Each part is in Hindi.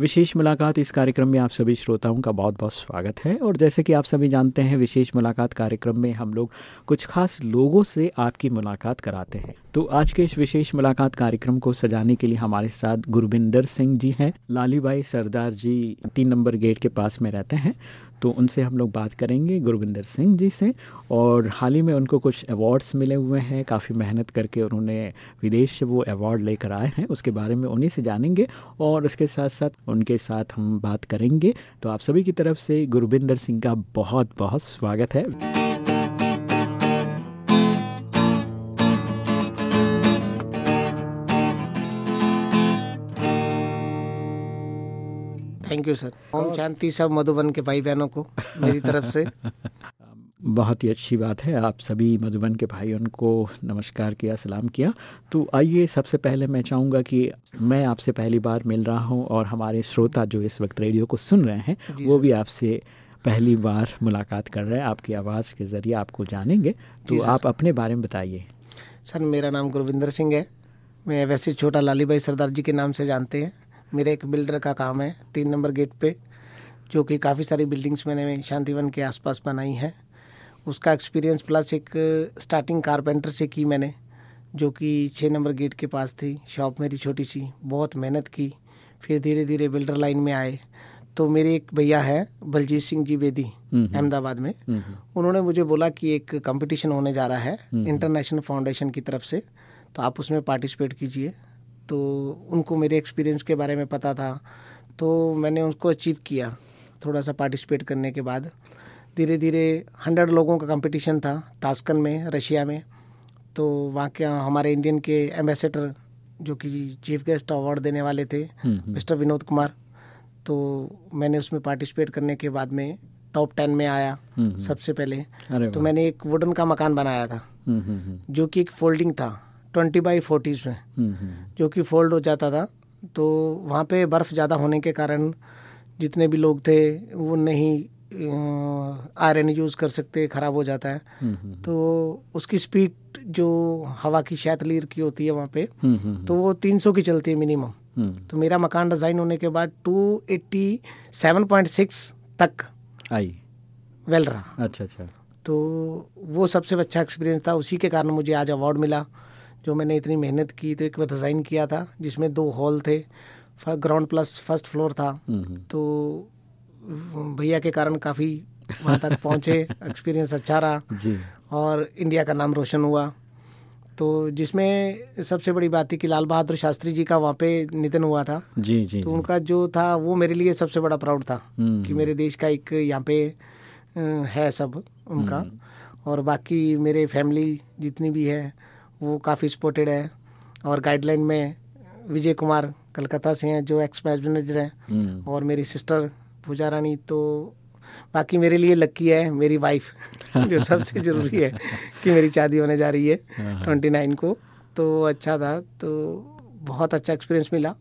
विशेष मुलाकात इस कार्यक्रम में आप सभी श्रोताओं का बहुत बहुत स्वागत है। और जैसे कि आप सभी जानते हैं, विशेष मुलाकात कार्यक्रम में हम लोग कुछ खास लोगों से आपकी मुलाकात कराते हैं। तो आज के इस विशेष मुलाकात कार्यक्रम को सजाने के लिए हमारे साथ गुरविंदर सिंह जी हैं। लालीबाई सरदार जी तीन नंबर गेट के पास में रहते हैं। तो उनसे हम लोग बात करेंगे, गुरविंदर सिंह जी से। और हाल ही में उनको कुछ अवार्ड्स मिले हुए हैं, काफ़ी मेहनत करके उन्होंने विदेश से वो अवार्ड लेकर आए हैं, उसके बारे में उन्हीं से जानेंगे। और उसके साथ साथ उनके साथ हम बात करेंगे। तो आप सभी की तरफ़ से गुरविंदर सिंह का बहुत बहुत स्वागत है। थैंक यू सर ओम शांति सब मधुबन के भाई बहनों को मेरी तरफ़ से। बहुत ही अच्छी बात है आप सभी मधुबन के भाइयों को नमस्कार किया सलाम किया। तो आइए सबसे पहले मैं चाहूँगा कि मैं आपसे पहली बार मिल रहा हूँ और हमारे श्रोता जो इस वक्त रेडियो को सुन रहे हैं वो भी आपसे पहली बार मुलाकात कर रहे हैं आपकी आवाज़ के ज़रिए आपको जानेंगे। तो आप अपने बारे में बताइए। सर मेरा नाम गुरविंदर सिंह है। मैं वैसे छोटा लाली भाई सरदार जी के नाम से जानते हैं। मेरा एक बिल्डर का काम है तीन नंबर गेट पे जो कि काफ़ी सारी बिल्डिंग्स मैंने शांतिवन के आसपास बनाई हैं। उसका एक्सपीरियंस प्लस एक स्टार्टिंग कारपेंटर से की मैंने जो कि छः नंबर गेट के पास थी। शॉप मेरी छोटी सी बहुत मेहनत की फिर धीरे धीरे बिल्डर लाइन में आए। तो मेरे एक भैया है बलजीत सिंह जी बेदी अहमदाबाद में। उन्होंने मुझे बोला कि एक कंपटीशन होने जा रहा है इंटरनेशनल फाउंडेशन की तरफ़ से तो आप उसमें पार्टिसिपेट कीजिए। तो उनको मेरे एक्सपीरियंस के बारे में पता था। तो मैंने उसको अचीव किया थोड़ा सा पार्टिसिपेट करने के बाद। धीरे धीरे हंड्रेड लोगों का कंपटीशन था तास्कन में रशिया में। तो वहाँ के हमारे इंडियन के एम्बेसडर जो कि चीफ गेस्ट अवार्ड देने वाले थे मिस्टर विनोद कुमार तो मैंने उसमें पार्टिसिपेट करने के बाद में टॉप टेन में आया सबसे पहले। तो मैंने एक वुडन का मकान बनाया था जो कि एक फोल्डिंग था। ट्वेंटी बाई फोर्टीज़ में जो कि फोल्ड हो जाता था। तो वहाँ पे बर्फ़ ज़्यादा होने के कारण जितने भी लोग थे वो नहीं आयरन यूज़ कर सकते ख़राब हो जाता है। तो उसकी स्पीड जो हवा की शैतलीर की होती है वहाँ पे तो वो 300 की चलती है मिनिमम। तो मेरा मकान डिज़ाइन होने के बाद 287.6 तक आई। वेल रहा। अच्छा अच्छा। तो वो सबसे अच्छा एक्सपीरियंस था। उसी के कारण मुझे आज अवार्ड मिला। जो मैंने इतनी मेहनत की तो एक बार डिज़ाइन किया था जिसमें दो हॉल थे। ग्राउंड प्लस फ़र्स्ट फ्लोर था। तो भैया के कारण काफ़ी वहाँ तक पहुँचे एक्सपीरियंस अच्छा रहा। जी। और इंडिया का नाम रोशन हुआ। तो जिसमें सबसे बड़ी बात थी कि लाल बहादुर शास्त्री जी का वहाँ पे निधन हुआ था। जी जी तो जी। उनका जो था वो मेरे लिए सबसे बड़ा प्राउड था कि मेरे देश का एक यहाँ पे है सब उनका। और बाकी मेरे फैमिली जितनी भी है वो काफ़ी सपोर्टेड है। और गाइडलाइन में विजय कुमार कलकत्ता से हैं जो एक्स मैनेजर हैं। और मेरी सिस्टर पूजा रानी तो बाकी मेरे लिए लक्की है मेरी वाइफ जो सबसे ज़रूरी है कि मेरी शादी होने जा रही है ट्वेंटी नाइन को। तो अच्छा था तो बहुत अच्छा एक्सपीरियंस मिला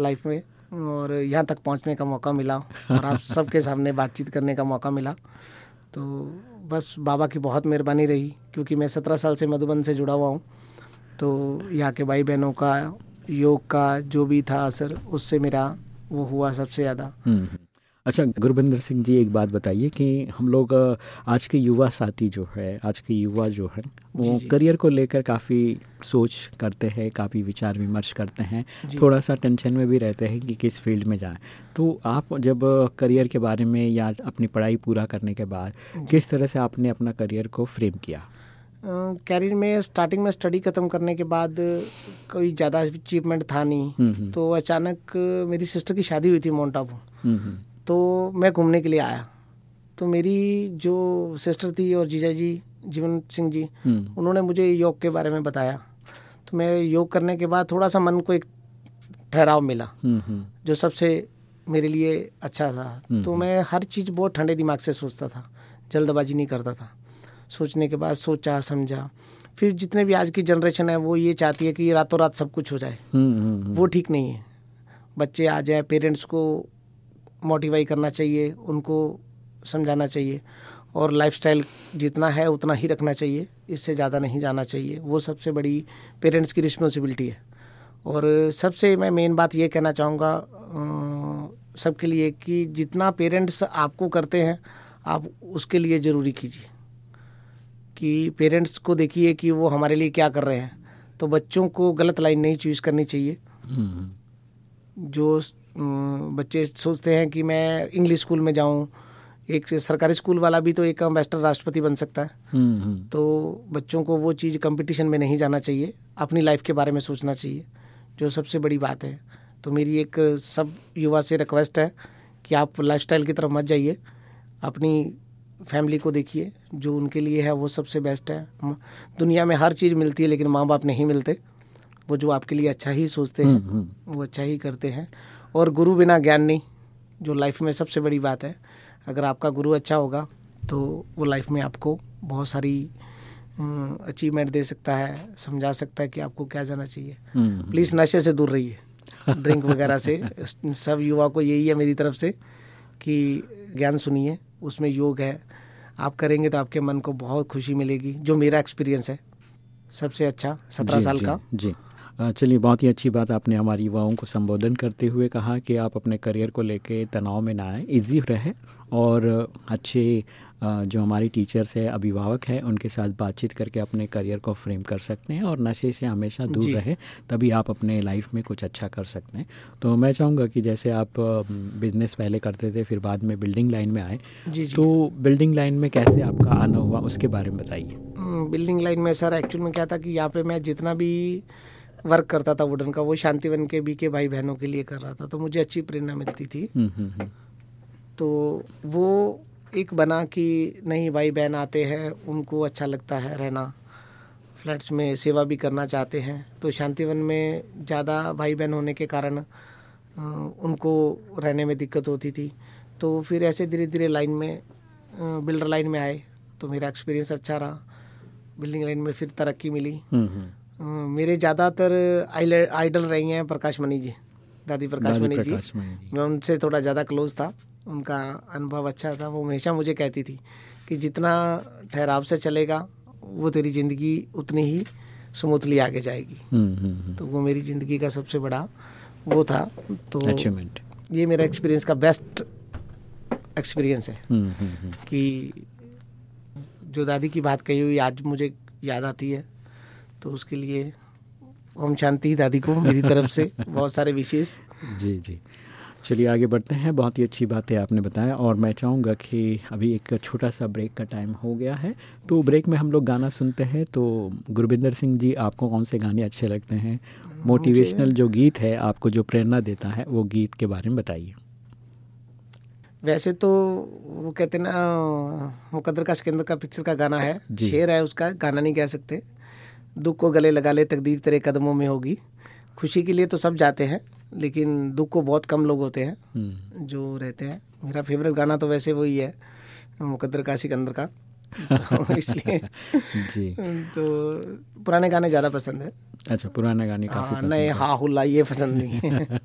लाइफ में। और यहाँ तक पहुँचने का मौका मिला और आप सबके सामने बातचीत करने का मौका मिला। तो बस बाबा की बहुत मेहरबानी रही क्योंकि मैं सत्रह साल से मधुबन से जुड़ा हुआ हूँ। तो यहाँ के भाई बहनों का योग का जो भी था असर उससे मेरा वो हुआ सबसे ज़्यादा। अच्छा गुरबिंदर सिंह जी एक बात बताइए कि हम लोग आज के युवा साथी जो है आज के युवा जो है वो करियर को लेकर काफ़ी सोच करते हैं काफ़ी विचार विमर्श करते हैं। थोड़ा सा टेंशन में भी रहते हैं कि किस फ़ील्ड में जाएँ। तो आप जब करियर के बारे में या अपनी पढ़ाई पूरा करने के बाद किस तरह से आपने अपना करियर को फ्रेम किया? कैरियर में स्टार्टिंग में स्टडी ख़त्म करने के बाद कोई ज़्यादा अचीवमेंट था नहीं। तो अचानक मेरी सिस्टर की शादी हुई थी माउंट आबू तो मैं घूमने के लिए आया। तो मेरी जो सिस्टर थी और जीजा जी जीवन सिंह जी उन्होंने मुझे योग के बारे में बताया। तो मैं योग करने के बाद थोड़ा सा मन को एक ठहराव मिला जो सबसे मेरे लिए अच्छा था। तो मैं हर चीज़ बहुत ठंडे दिमाग से सोचता था जल्दबाजी नहीं करता था। सोचने के बाद सोचा समझा। फिर जितने भी आज की जनरेशन है वो ये चाहती है कि रातों रात सब कुछ हो जाए। वो ठीक नहीं है। बच्चे आ जाए पेरेंट्स को मोटिवाई करना चाहिए उनको समझाना चाहिए और लाइफस्टाइल जितना है उतना ही रखना चाहिए। इससे ज़्यादा नहीं जाना चाहिए। वो सबसे बड़ी पेरेंट्स की रिस्पॉन्सिबिलिटी है। और सबसे मैं मेन बात ये कहना चाहूँगा सबके लिए कि जितना पेरेंट्स आपको करते हैं आप उसके लिए ज़रूरी कीजिए। कि पेरेंट्स को देखिए कि वो हमारे लिए क्या कर रहे हैं तो बच्चों को गलत लाइन नहीं चूज़ करनी चाहिए हम्म। जो बच्चे सोचते हैं कि मैं इंग्लिश स्कूल में जाऊँ एक सरकारी स्कूल वाला भी तो एक अम्बेस्टर राष्ट्रपति बन सकता है हम्म, हम्म। तो बच्चों को वो चीज़ कंपटीशन में नहीं जाना चाहिए अपनी लाइफ के बारे में सोचना चाहिए जो सबसे बड़ी बात है तो मेरी एक सब युवा से रिक्वेस्ट है कि आप लाइफस्टाइल की तरफ़ मत जाइए अपनी फैमिली को देखिए जो उनके लिए है वो सबसे बेस्ट है। दुनिया में हर चीज़ मिलती है लेकिन माँ बाप नहीं मिलते। वो जो आपके लिए अच्छा ही सोचते हैं हम्म, वो अच्छा ही करते हैं। और गुरु बिना ज्ञान नहीं जो लाइफ में सबसे बड़ी बात है। अगर आपका गुरु अच्छा होगा तो वो लाइफ में आपको बहुत सारी अचीवमेंट दे सकता है समझा सकता है कि आपको क्या जाना चाहिए। प्लीज़ हम्म, नशे से दूर रहिए। ड्रिंक वगैरह से। सब युवा को यही है मेरी तरफ़ से कि ज्ञान सुनिए। उसमें योग है। आप करेंगे तो आपके मन को बहुत खुशी मिलेगी जो मेरा एक्सपीरियंस है। सबसे अच्छा सत्रह साल जी, का। जी। चलिए बहुत ही अच्छी बात आपने हमारे युवाओं को संबोधन करते हुए कहा कि आप अपने करियर को लेके तनाव में ना आए इजी रहे और अच्छे जो हमारी टीचर्स है अभिभावक है उनके साथ बातचीत करके अपने करियर को फ्रेम कर सकते हैं और नशे से हमेशा दूर रहे तभी आप अपने लाइफ में कुछ अच्छा कर सकते हैं तो मैं चाहूँगा कि जैसे आप बिज़नेस पहले करते थे फिर बाद में बिल्डिंग लाइन में आए जी जी। तो बिल्डिंग लाइन में कैसे आपका आना हुआ उसके बारे में बताइए बिल्डिंग लाइन में सर एक्चुअल में क्या था कि यहाँ पे मैं जितना भी वर्क करता था वुडन का वो शांतिवन के बी के भाई बहनों के लिए कर रहा था तो मुझे अच्छी प्रेरणा मिलती थी हम्म, हम्म, हम्म। तो वो एक बना कि नहीं भाई बहन आते हैं उनको अच्छा लगता है रहना। फ्लैट्स में सेवा भी करना चाहते हैं। तो शांतिवन में ज़्यादा भाई बहन होने के कारण उनको रहने में दिक्कत होती थी। तो फिर ऐसे धीरे धीरे लाइन में बिल्डर लाइन में आए। तो मेरा एक्सपीरियंस अच्छा रहा। बिल्डिंग लाइन में फिर तरक्की मिली। मेरे ज़्यादातर आइडल रही हैं प्रकाश मणि जी। दादी प्रकाश मणि जी। मैं उनसे थोड़ा ज़्यादा क्लोज था। उनका अनुभव अच्छा था। वो हमेशा मुझे कहती थी कि जितना ठहराव से चलेगा वो तेरी ज़िंदगी उतनी ही स्मूथली आगे जाएगी। हम्म, हम्म, हम्म। तो वो मेरी ज़िंदगी का सबसे बड़ा वो था। तो ये मेरा एक्सपीरियंस का बेस्ट एक्सपीरियंस है कि जो दादी की बात कही हुई आज मुझे याद आती है तो उसके लिए ओम शांति दादी को मेरी तरफ़ से बहुत सारे विशेष जी जी। चलिए आगे बढ़ते हैं। बहुत ही अच्छी बात आपने बताया और मैं चाहूँगा कि अभी एक छोटा सा ब्रेक का टाइम हो गया है। तो ब्रेक में हम लोग गाना सुनते हैं। तो गुरविंदर सिंह जी आपको कौन से गाने अच्छे लगते हैं? मोटिवेशनल जो गीत है आपको जो प्रेरणा देता है वो गीत के बारे में बताइए। वैसे तो वो कहते ना मुकद्दर का सिकंदर का पिक्चर का गाना है। शेर है उसका गाना नहीं कह सकते। दुख को गले लगा ले तकदीर तेरे कदमों में होगी। खुशी के लिए तो सब जाते हैं। लेकिन दुख को बहुत कम लोग होते हैं हम्म। जो रहते हैं। मेरा फेवरेट गाना तो वैसे वही है मुकद्र का सिकंदर का। तो इसलिए जी। तो पुराने गाने ज़्यादा पसंद है। अच्छा पुराने गाने काफ़ी हाँ नए हा हुल्ला ये पसंद नहीं है।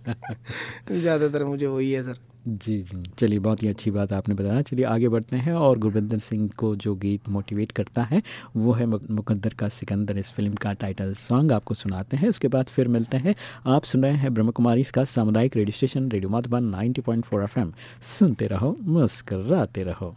ज़्यादातर मुझे वही है सर। जी जी। चलिए, बहुत ही अच्छी बात आपने बताया। चलिए, आगे बढ़ते हैं और गुरविंदर सिंह को जो गीत मोटिवेट करता है, वो है मुकद्दर का सिकंदर। इस फ़िल्म का टाइटल सॉन्ग आपको सुनाते हैं। उसके बाद फिर मिलते हैं। आप सुन रहे हैं ब्रह्म कुमारी इसका सामुदायिक radio station radio Madhuban ninety point सुनते रहो, मुस्कराते रहो।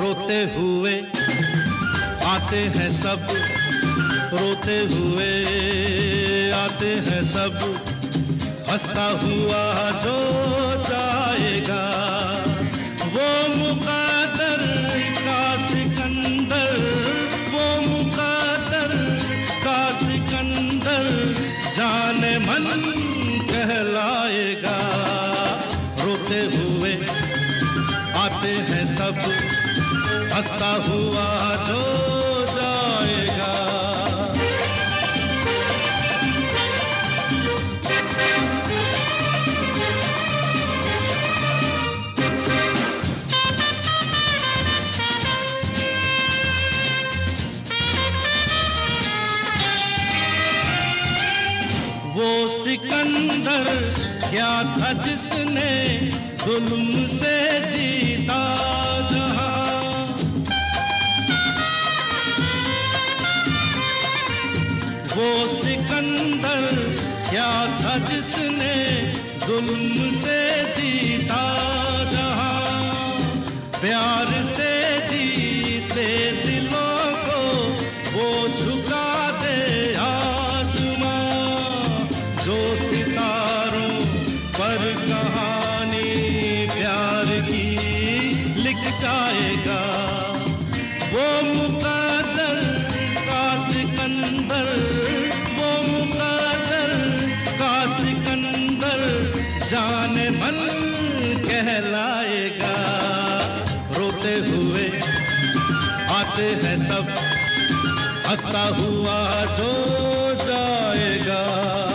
रोते हुए आते हैं सब, रोते हुए आते हैं सब। हंसता हुआ जो जाएगा, वो मुकादर का सिकंदर, वो मुकादर का सिकंदर जाने मन सब हंसता हुआ जो जाएगा। वो सिकंदर क्या था जिसने जुल्म से जीता? जिसने जुल्म से जीता। कहलाएगा रोते हुए आते हैं सब। हंसता हुआ जो जाएगा।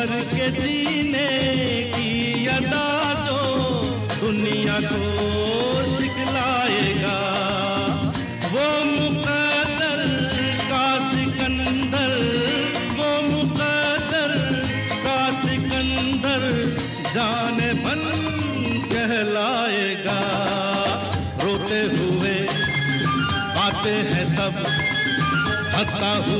मर के जीने की अदा जो दुनिया को सिखलाएगा वो मुकद्दर का सिकंदर, वो मुकद्दर का सिकंदर जाने मन कहलाएगा। रोते हुए आते हैं सब, हंसता हुआ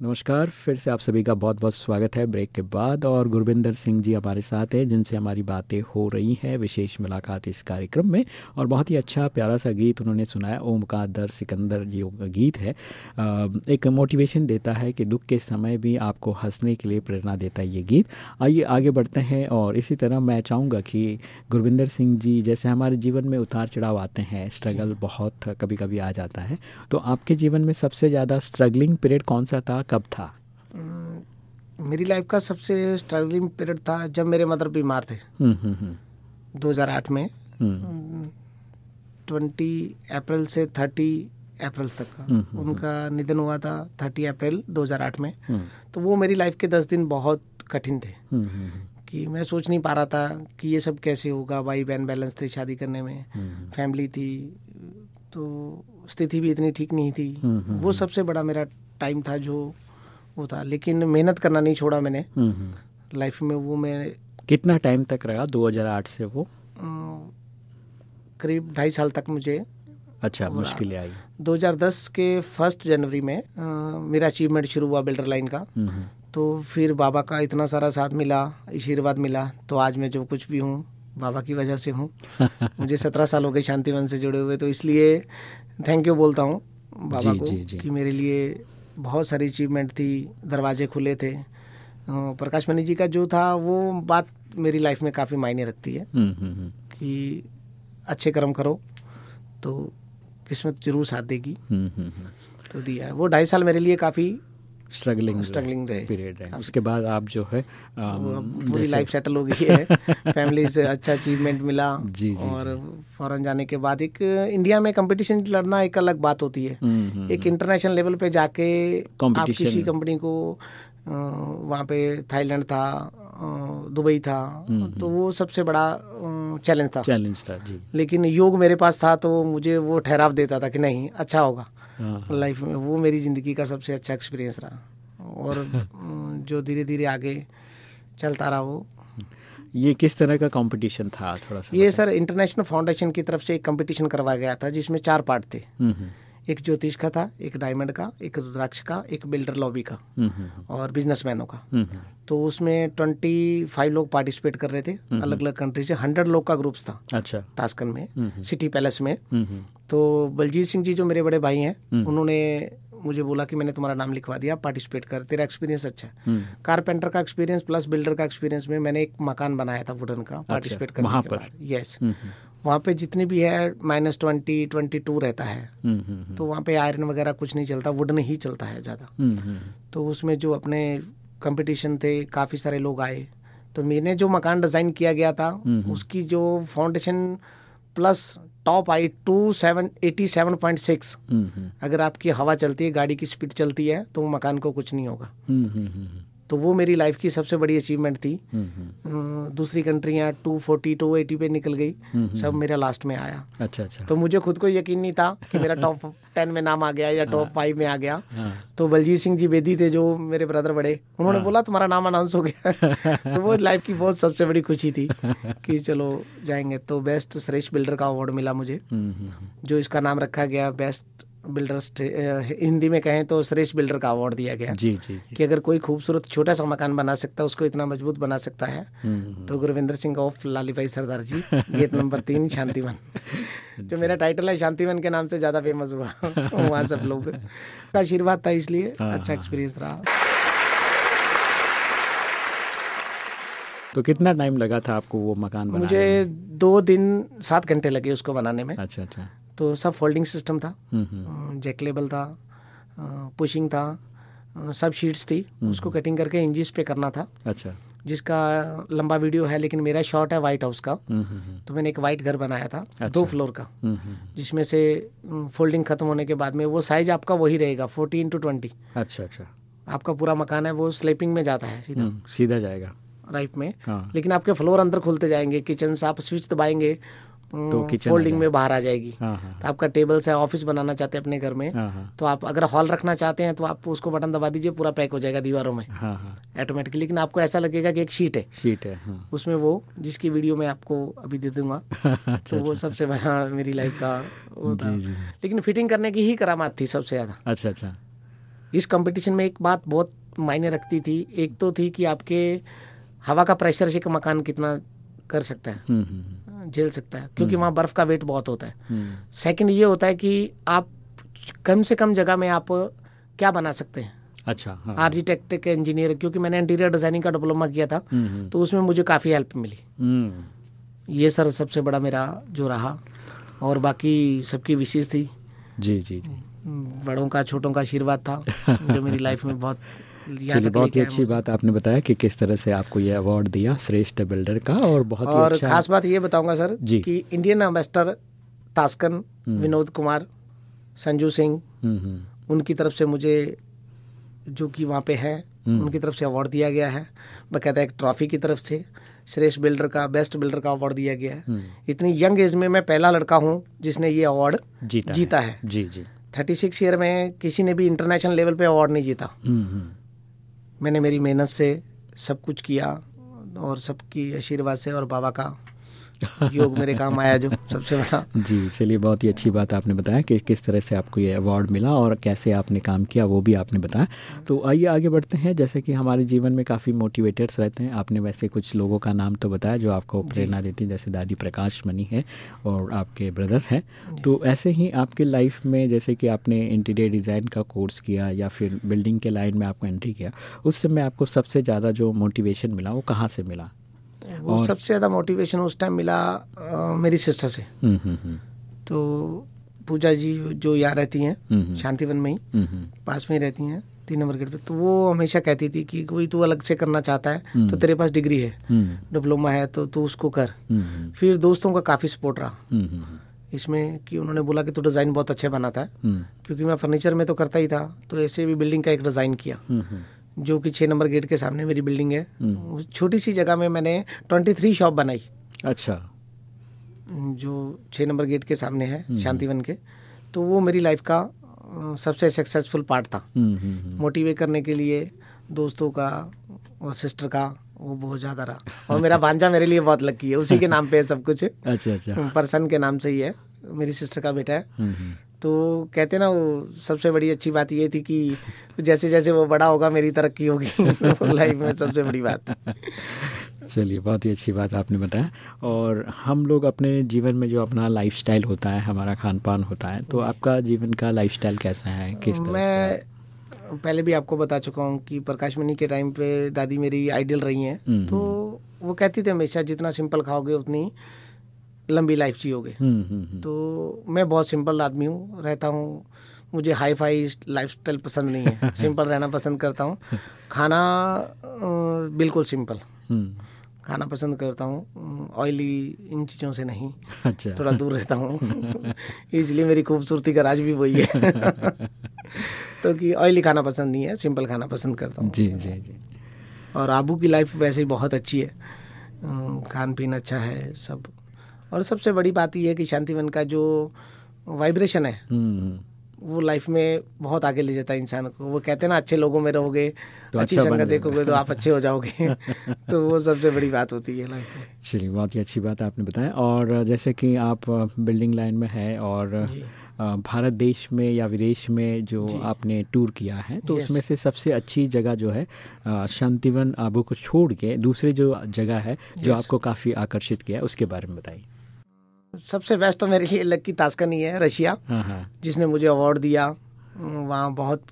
नमस्कार फिर से आप सभी का बहुत बहुत स्वागत है ब्रेक के बाद। और गुरविंदर सिंह जी हमारे साथ हैं जिनसे हमारी बातें हो रही हैं विशेष मुलाकात इस कार्यक्रम में। और बहुत ही अच्छा प्यारा सा गीत उन्होंने सुनाया ओम का दर सिकंदर जो गीत है। एक मोटिवेशन देता है कि दुख के समय भी आपको हंसने के लिए प्रेरणा देता है ये गीत। आइए आगे बढ़ते हैं और इसी तरह मैं चाहूँगा कि गुरविंदर सिंह जी जैसे हमारे जीवन में उतार चढ़ाव आते हैं स्ट्रगल बहुत कभी कभी आ जाता है। तो आपके जीवन में सबसे ज़्यादा स्ट्रगलिंग पीरियड कौन सा था? कब था? मेरी लाइफ का सबसे स्ट्रगलिंग पीरियड था जब मेरे मदर बीमार थे। हम्म, हम्म, हम्म। 2008 में। ट्वेंटी अप्रैल से थर्टी अप्रैल तक का। उनका निधन हुआ था थर्टी अप्रैल 2008 में। तो वो मेरी लाइफ के दस दिन बहुत कठिन थे। कि मैं सोच नहीं पा रहा था कि ये सब कैसे होगा भाई बहन बैलेंस थे शादी करने में फैमिली थी तो स्थिति भी इतनी ठीक नहीं थी। वो सबसे बड़ा मेरा टाइम था जो वो था लेकिन मेहनत करना नहीं छोड़ा मैंने। लाइफ में वो मैं कितना टाइम तक रहा 2008 से वो? करीब ढाई साल तक मुझे। अच्छा मुश्किलें आई। 2010 के फ़र्स्ट जनवरी में आ, मेरा अचीवमेंट शुरू हुआ बिल्डर लाइन का। तो फिर बाबा का इतना सारा साथ मिला आशीर्वाद मिला। तो आज मैं जो कुछ भी हूँ बाबा की वजह से हूँ। मुझे सत्रह साल हो गए शांतिवन से जुड़े हुए तो इसलिए थैंक यू बोलता हूँ बाबा जी, को जी, जी. कि मेरे लिए बहुत सारी अचीवमेंट थी दरवाजे खुले थे। प्रकाश मणि जी का जो था वो बात मेरी लाइफ में काफ़ी मायने रखती है हम्म, हम्म, हम्म। कि अच्छे कर्म करो तो किस्मत ज़रूर साथ देगी। तो दिया है। वो ढाई साल मेरे लिए काफ़ी स्ट्रगलिंग स्ट्रगलिंग रहे। पीरियड रहे। उसके बाद आप जो है पूरी लाइफ सेटल हो गई है। फैमिली से अच्छा अचीवमेंट मिला जी, जी, और फॉरेन जाने के बाद एक इंडिया में कंपटीशन लड़ना एक अलग बात होती है। हम्म, हम्म, एक इंटरनेशनल हम्म। लेवल पे जाके आप किसी कंपनी को वहाँ पे थाईलैंड था दुबई था तो वो सबसे बड़ा चैलेंज था। चैलेंज था जी। लेकिन योग मेरे पास था तो मुझे वो ठहराव देता था कि नहीं अच्छा होगा। लाइफ में वो मेरी ज़िंदगी का सबसे अच्छा एक्सपीरियंस रहा। और जो धीरे धीरे आगे चलता रहा वो। ये किस तरह का कंपटीशन था थोड़ा सा ये सर इंटरनेशनल फाउंडेशन की तरफ़ से एक कंपटीशन करवाया गया था जिसमें चार पार्ट थे। हम्म, हम्म। एक ज्योतिष का था एक डायमंड का एक रुद्राक्ष का एक बिल्डर लॉबी का हम्म, और बिजनेसमैनों का। तो उसमें ट्वेंटी फाइव लोग पार्टिसिपेट कर रहे थे अलग अलग कंट्री से। हंड्रेड लोग का ग्रुप्स था। अच्छा। तास्कन में सिटी पैलेस में। तो बलजीत सिंह जी जो मेरे बड़े भाई हैं उन्होंने मुझे बोला कि मैंने तुम्हारा नाम लिखवा दिया पार्टिसिपेट कर। तेरा एक्सपीरियंस अच्छा है। कारपेंटर का एक्सपीरियंस प्लस बिल्डर का एक्सपीरियंस में मैंने एक मकान बनाया था वुडन का पार्टिसिपेट अच्छा, करने के बाद। यस वहाँ पे जितनी भी है माइनस ट्वेंटी ट्वेंटी टू रहता है। हम्म, हम्म, हम्म। तो वहाँ पे आयरन वगैरह कुछ नहीं चलता वुडन ही चलता है ज़्यादा। तो उसमें जो अपने कंपटीशन थे काफ़ी सारे लोग आए। तो मैंने जो मकान डिज़ाइन किया गया था उसकी जो foundation plus top I two seven eighty seven point six अगर आपकी हवा चलती है गाड़ी की स्पीड चलती है तो मकान को कुछ नहीं होगा। तो वो मेरी लाइफ की सबसे बड़ी अचीवमेंट थी। दूसरी कंट्रियाँ टू फोर्टी टू एटी पे निकल गई। सब मेरा लास्ट में आया। अच्छा अच्छा। तो मुझे खुद को यकीन नहीं था कि मेरा टॉप टेन में नाम आ गया या टॉप हाँ। फाइव में आ गया। हाँ। तो बलजीत सिंह जी बेदी थे जो मेरे ब्रदर बड़े। उन्होंने हाँ। बोला तुम्हारा नाम अनाउंस हो गया। तो वो लाइफ की बहुत सबसे बड़ी खुशी थी कि चलो जाएँगे। तो बेस्ट श्रेष्ठ बिल्डर का अवार्ड मिला मुझे जो इसका नाम रखा गया बेस्ट बिल्डर्स हिंदी में कहें तो श्रेष्ठ बिल्डर का अवार्ड दिया गया। जी, जी जी। कि अगर कोई खूबसूरत छोटा सा मकान बना सकता है उसको इतना मज़बूत बना सकता है हम्म, हम्म। तो गुरविंदर सिंह ऑफ़ लाली भाई सरदार जी गेट नंबर तीन शांतिवन। जो मेरा टाइटल है शांतिवन के नाम से ज़्यादा फ़ेमस हुआ वहाँ सब लोग। का आशीर्वाद था इसलिए हाँ, अच्छा एक्सपीरियंस हाँ। रहा। तो कितना टाइम लगा था आपको वो मकान बनाने मुझे दो दिन सात घंटे लगे उसको बनाने में। अच्छा अच्छा। तो सब फोल्डिंग सिस्टम था। जैक लेबल था पुशिंग था सब शीट्स थी। उसको कटिंग करके इंजिस पे करना था। अच्छा। जिसका लंबा वीडियो है लेकिन मेरा शॉट है वाइट हाउस का। तो मैंने एक वाइट घर बनाया था अच्छा। दो फ्लोर का जिसमें से फोल्डिंग खत्म होने के बाद में वो साइज़ आपका वही रहेगा फोर्टीन टू ट्वेंटी अच्छा अच्छा। आपका पूरा मकान है वो स्लीपिंग में जाता है सीधा। सीधा जाएगा। राइट में। हाँ। लेकिन आपके फ्लोर अंदर खुलते जाएँगे किचन से आप स्विच दबाएँगे तो किचन फोल्डिंग में बाहर आ जाएगी। हाँ, हाँ, तो आपका टेबल से ऑफ़िस बनाना चाहते हैं अपने घर में हाँ, तो आप अगर हॉल रखना चाहते हैं तो आप उसको बटन दबा दीजिए पूरा पैक हो जाएगा दीवारों में। ऑटोमेटिकली लेकिन आपको ऐसा लगेगा कि एक शीट है। शीट है उसमें वो जिसकी वीडियो मैं आपको अभी दे दूँगा अच्छा, तो वो अच्छा। सबसे बड़ा मेरी लाइफ का लेकिन फिटिंग करने की ही करामात थी सबसे ज़्यादा। अच्छा अच्छा। इस कंपटीशन में एक बात बहुत मायने रखती थी। एक तो थी कि आपके हवा का प्रेशर से मकान कितना कर सकता है। हम्म, हम्म, झेल सकता है क्योंकि वहाँ बर्फ़ का वेट बहुत होता है। हम्म, सेकंड ये होता है कि आप कम से कम जगह में आप क्या बना सकते हैं? अच्छा हाँ। आर्किटेक्ट के इंजीनियर क्योंकि मैंने इंटीरियर डिज़ाइनिंग का डिप्लोमा किया था हम्म, हम्म, तो उसमें मुझे काफ़ी हेल्प मिली। हम्म, ये सर सबसे बड़ा मेरा जो रहा और बाकी सबकी विशेष थी। जी जी जी। बड़ों का छोटों का आशीर्वाद था जो मेरी लाइफ में बहुत चलिए बहुत ही अच्छी बात आपने बताया कि किस तरह से आपको ये अवार्ड दिया श्रेष्ठ बिल्डर का और बहुत और अच्छा खास बात ये बताऊँगा सर जी। कि Indian ambassador Tashkent Vinod Kumar Sanju Singh हम्म, हम्म, उनकी तरफ़ से मुझे जो कि वहाँ पे है उनकी तरफ़ से अवार्ड दिया गया है। बकायदा एक ट्रॉफी की तरफ़ से श्रेष्ठ बिल्डर का बेस्ट बिल्डर का अवार्ड दिया गया है। इतनी यंग एज में मैं पहला लड़का हूँ जिसने ये अवार्ड जीता जीता है। जी जी। थर्टी सिक्स ईयर में किसी ने भी इंटरनेशनल लेवल पे अवार्ड नहीं जीता। हम्म, हम्म, मैंने मेरी मेहनत से सब कुछ किया और सबकी आशीर्वाद से और बाबा का योग मेरे काम आया जो सबसे बड़ा। जी चलिए बहुत ही अच्छी बात आपने बताया कि किस तरह से आपको ये अवार्ड मिला और कैसे आपने काम किया वो भी आपने बताया। तो आइए आगे बढ़ते हैं जैसे कि हमारे जीवन में काफ़ी मोटिवेटर्स रहते हैं। आपने वैसे कुछ लोगों का नाम तो बताया जो आपको प्रेरणा देती हैं जैसे दादी प्रकाश मनी है और आपके ब्रदर हैं। तो ऐसे ही आपके लाइफ में जैसे कि आपने इंटीरियर डिज़ाइन का कोर्स किया या फिर बिल्डिंग के लाइन में आपको एंट्री किया उस समय आपको सबसे ज़्यादा जो मोटिवेशन मिला वो कहाँ से मिला? वो सबसे ज़्यादा मोटिवेशन उस टाइम मिला अ, मेरी सिस्टर से। हम्म हम्म हम्म। तो पूजा जी जो यहाँ रहती हैं शांतिवन में ही पास में ही रहती हैं तीन नंबर गेट पे। तो वो हमेशा कहती थी कि कोई तू अलग से करना चाहता है तो तेरे पास डिग्री है डिप्लोमा है तो तू उसको कर। हम्म, फिर दोस्तों का काफ़ी सपोर्ट रहा। हम्म, हम्म, इसमें कि उन्होंने बोला कि तू डिज़ाइन बहुत अच्छे बनाता है क्योंकि मैं फर्नीचर में तो करता ही था तो ऐसे भी बिल्डिंग का एक डिज़ाइन किया। हम्म, हम्म, जो कि छः नंबर गेट के सामने मेरी बिल्डिंग है। उस छोटी सी जगह में मैंने ट्वेंटी थ्री शॉप बनाई। अच्छा। जो छः नंबर गेट के सामने है शांतिवन के। तो वो मेरी लाइफ का सबसे सक्सेसफुल पार्ट था। हम्म, हम्म, हम्म, मोटिवेट करने के लिए दोस्तों का और सिस्टर का वो बहुत ज़्यादा रहा। और मेरा भांजा मेरे लिए बहुत लकी है। उसी के नाम पे है सब कुछ। अच्छा अच्छा। पर्सन के नाम से ही है। मेरी सिस्टर का बेटा है। हम्म, हम्म, तो कहते ना वो सबसे बड़ी अच्छी बात ये थी कि जैसे जैसे वो बड़ा होगा मेरी तरक्की होगी। लाइफ में सबसे बड़ी बात। चलिए बहुत ही अच्छी बात आपने बताया। और हम लोग अपने जीवन में जो अपना लाइफस्टाइल होता है हमारा खान पान होता है तो आपका जीवन का लाइफस्टाइल कैसा है? किस तरह से? मैं पहले भी आपको बता चुका हूँ कि प्रकाश मणि के टाइम पे दादी मेरी आइडियल रही हैं। हम्म, तो वो कहती थी हमेशा जितना सिंपल खाओगे उतनी लंबी लाइफ जियोगे हम्म, हम्म, हम्म, तो मैं बहुत सिंपल आदमी हूँ रहता हूँ। मुझे हाई फाई लाइफ स्टाइल पसंद नहीं है। सिंपल रहना पसंद करता हूँ। खाना बिल्कुल सिंपल। खाना पसंद करता हूँ। ऑयली इन चीज़ों से नहीं। अच्छा। थोड़ा दूर रहता हूँ। इसलिए मेरी खूबसूरती का राज भी वही है। तो कि ऑयली खाना पसंद नहीं है सिंपल खाना पसंद करता हूँ। जी जी जी। और आबू की लाइफ वैसे ही बहुत अच्छी है। खान पीन अच्छा है सब और सबसे बड़ी बात यह है कि शांतिवन का जो वाइब्रेशन है हम्म, हम्म, वो लाइफ में बहुत आगे ले जाता है इंसान को। वो कहते हैं ना अच्छे लोगों में रहोगे तो अच्छी अच्छा संगत देखोगे तो आप अच्छे हो जाओगे। तो वो सबसे बड़ी बात होती है लाइफ में। चलिए बहुत ही अच्छी बात आपने बताया। और जैसे कि आप बिल्डिंग लाइन में है और भारत देश में या विदेश में जो आपने टूर किया है तो उसमें से सबसे अच्छी जगह जो है शांतिवन आबू को छोड़ के दूसरी जो जगह है जो आपको काफ़ी आकर्षित किया है उसके बारे में बताइए। सबसे बेस्ट तो मेरे लिए लक्की तास्कन ही है रशिया हाँ हाँ। जिसने मुझे अवार्ड दिया। वहाँ बहुत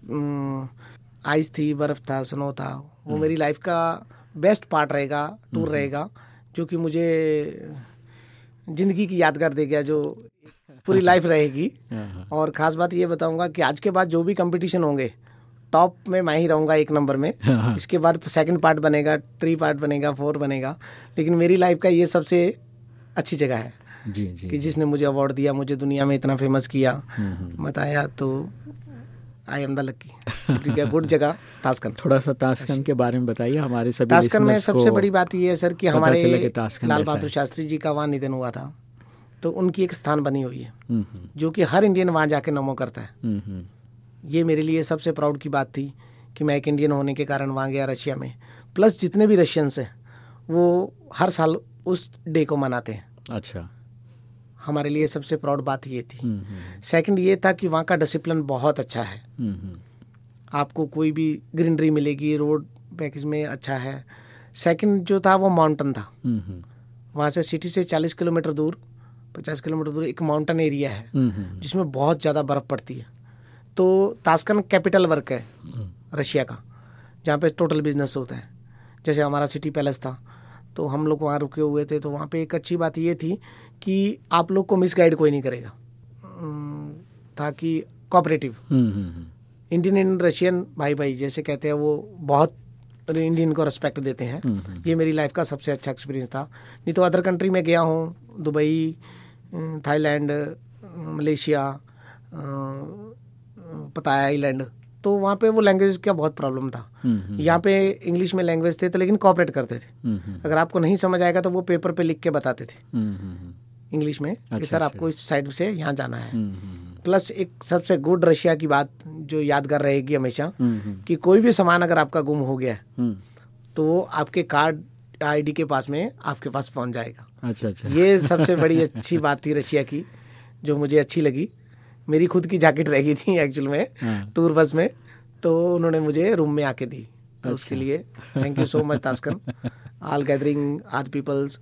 आइस थी बर्फ़ था स्नो था। वो मेरी लाइफ का बेस्ट पार्ट रहेगा टूर रहेगा जो कि मुझे ज़िंदगी की यादगार दे गया जो पूरी लाइफ रहेगी। हाँ हाँ। और ख़ास बात ये बताऊँगा कि आज के बाद जो भी कंपटीशन होंगे टॉप में मैं ही रहूँगा एक नंबर में। इसके बाद सेकंड पार्ट बनेगा थ्री पार्ट बनेगा फोर बनेगा। लेकिन मेरी लाइफ का ये सबसे अच्छी जगह है। जी जी कि जिसने मुझे अवार्ड दिया मुझे दुनिया में इतना फ़ेमस किया हम्म, हम्म। बताया तो आई एम द लक्की है गुड जगह तास्कन थोड़ा सा ताशकंद के बारे में बताइए हमारे सभी तास्कन में सबसे बड़ी बात यह है सर कि हमारे ताशकंद लाल बहादुर शास्त्री जी का वहाँ निधन हुआ था। तो उनकी एक स्थान बनी हुई है हम्म, हम्म, जो कि हर इंडियन वहाँ जाके नमो करता है। हम्म, हम्म, ये मेरे लिए सबसे प्राउड की बात थी कि मैं एक इंडियन होने के कारण वहाँ गया रशिया में। प्लस जितने भी रशियंस हैं वो हर साल उस डे को मनाते हैं। अच्छा। हमारे लिए सबसे प्राउड बात ये थी। हम्म, हम्म, सेकंड ये था कि वहाँ का डिसिप्लिन बहुत अच्छा है। हम्म, हम्म, आपको कोई भी ग्रीनरी मिलेगी रोड पैकेज में अच्छा है। सेकंड जो था वो माउंटेन था। हम्म, हम्म, वहाँ से सिटी से 40 किलोमीटर दूर 50 किलोमीटर दूर एक माउंटेन एरिया है हम्म, हम्म, जिसमें बहुत ज़्यादा बर्फ़ पड़ती है। तो तास्कन कैपिटल वर्क है रशिया का जहाँ पे टोटल बिज़नेस होता है। जैसे हमारा सिटी पैलेस था तो हम लोग वहाँ रुके हुए थे तो वहाँ पे एक अच्छी बात ये थी कि आप लोग को मिस गाइड कोई नहीं करेगा। था कि हम्म, हम्म, हम्म, इंडियन एंड रशियन भाई भाई जैसे कहते हैं वो बहुत इंडियन को रिस्पेक्ट देते हैं। हम्म, ये मेरी लाइफ का सबसे अच्छा एक्सपीरियंस था। नहीं तो अदर कंट्री में गया हूँ Dubai Thailand Malaysia Pattaya island तो वहाँ पे वो लैंग्वेज का बहुत प्रॉब्लम था। हम्म, हम्म, यहाँ पे इंग्लिश में लैंग्वेज थे तो लेकिन कॉपरेट करते थे। हम्म, हम्म, अगर आपको नहीं समझ आएगा तो वो पेपर पे लिख के बताते थे। हम्म, हम्म, इंग्लिश में अच्छा, कि सर अच्छा। आपको इस साइड से यहाँ जाना है। हम्म, हम्म, प्लस एक सबसे गुड रशिया की बात जो यादगार रहेगी हमेशा हम्म, हम्म, कि कोई भी सामान अगर आपका गुम हो गया हम्म, तो वो आपके कार्ड आईडी के पास में आपके पास पहुँच जाएगा। अच्छा अच्छा। ये सबसे बड़ी अच्छी बात थी रशिया की जो मुझे अच्छी लगी। मेरी खुद की जैकेट रह गई थी एक्चुअल में हाँ। टूर बस में तो उन्होंने मुझे रूम में आके दी। तो उसके अच्छा। लिए thank you so much Tashkent all gathering and peoples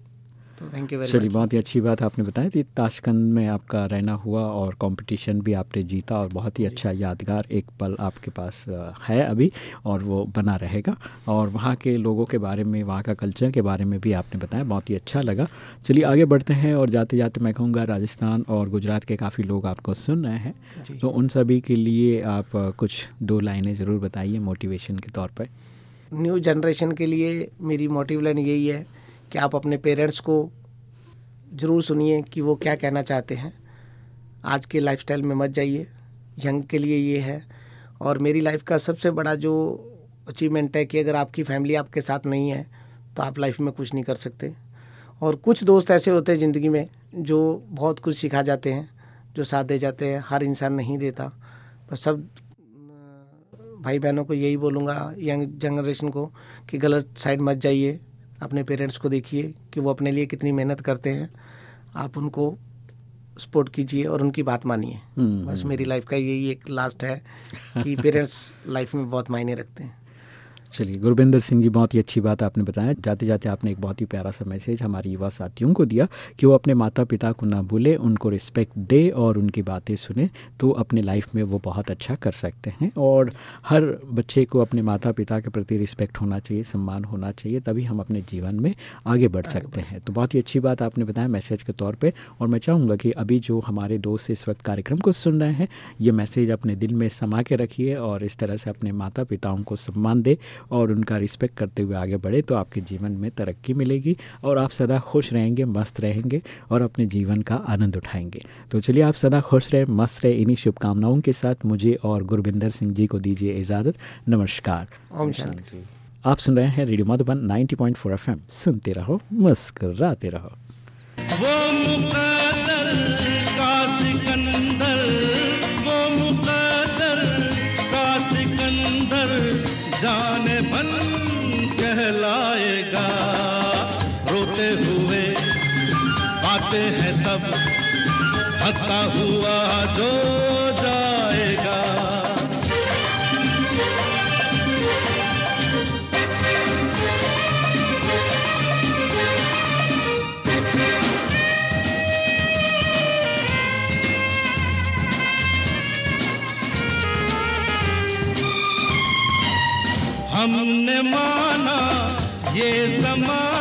तो थैंक यू वेरी चलिए बहुत ही अच्छी बात आपने बताया थी। ताशकंद में आपका रहना हुआ और कंपटीशन भी आपने जीता और बहुत ही अच्छा यादगार एक पल आपके पास है अभी और वो बना रहेगा। और वहाँ के लोगों के बारे में वहाँ का कल्चर के बारे में भी आपने बताया बहुत ही अच्छा लगा। चलिए आगे बढ़ते हैं और जाते जाते मैं कहूँगा राजस्थान और गुजरात के काफ़ी लोग आपको सुन रहे हैं। तो उन सभी के लिए आप कुछ दो लाइनें ज़रूर बताइए मोटिवेशन के तौर पर। न्यू जनरेशन के लिए मेरी मोटिव लाइन यही है कि आप अपने पेरेंट्स को ज़रूर सुनिए कि वो क्या कहना चाहते हैं। आज के लाइफस्टाइल में मत जाइए। यंग के लिए ये है। और मेरी लाइफ का सबसे बड़ा जो अचीवमेंट है कि अगर आपकी फैमिली आपके साथ नहीं है तो आप लाइफ में कुछ नहीं कर सकते। और कुछ दोस्त ऐसे होते हैं ज़िंदगी में जो बहुत कुछ सिखा जाते हैं, जो साथ दे जाते हैं। हर इंसान नहीं देता। बस सब भाई बहनों को यही बोलूँगा, यंग जनरेशन को कि गलत साइड मत जाइए। अपने पेरेंट्स को देखिए कि वो अपने लिए कितनी मेहनत करते हैं। आप उनको सपोर्ट कीजिए और उनकी बात मानिए। हम्म, बस मेरी लाइफ का यही एक लास्ट है कि पेरेंट्स लाइफ में बहुत मायने रखते हैं। चलिए गुरविंदर सिंह जी बहुत ही अच्छी बात आपने बताया। जाते जाते आपने एक बहुत ही प्यारा सा मैसेज हमारे युवा साथियों को दिया कि वो अपने माता पिता को ना भूले उनको रिस्पेक्ट दे और उनकी बातें सुने तो अपने लाइफ में वो बहुत अच्छा कर सकते हैं। और हर बच्चे को अपने माता पिता के प्रति रिस्पेक्ट होना चाहिए सम्मान होना चाहिए तभी हम अपने जीवन में आगे बढ़ सकते हैं। तो बहुत ही अच्छी बात आपने बताया मैसेज के तौर पर और मैं चाहूँगा कि अभी जो हमारे दोस्त इस वक्त कार्यक्रम को सुन रहे हैं ये मैसेज अपने दिल में समा के रखिए और इस तरह से अपने माता पिताओं को सम्मान दे और उनका रिस्पेक्ट करते हुए आगे बढ़े तो आपके जीवन में तरक्की मिलेगी और आप सदा खुश रहेंगे मस्त रहेंगे और अपने जीवन का आनंद उठाएँगे। तो चलिए आप सदा खुश रहे मस्त रहे। इन्हीं शुभकामनाओं के साथ मुझे और गुरविंदर सिंह जी को दीजिए इजाज़त। नमस्कार। ओम शांति आप सुन रहे हैं रेडियो मधुबन 90.4 एफएम। सुनते रहो मुस्कुराते रहो। वो मुकद्दर का आते हैं सब। हंसता हुआ जो जाएगा। हमने माना ये जमाना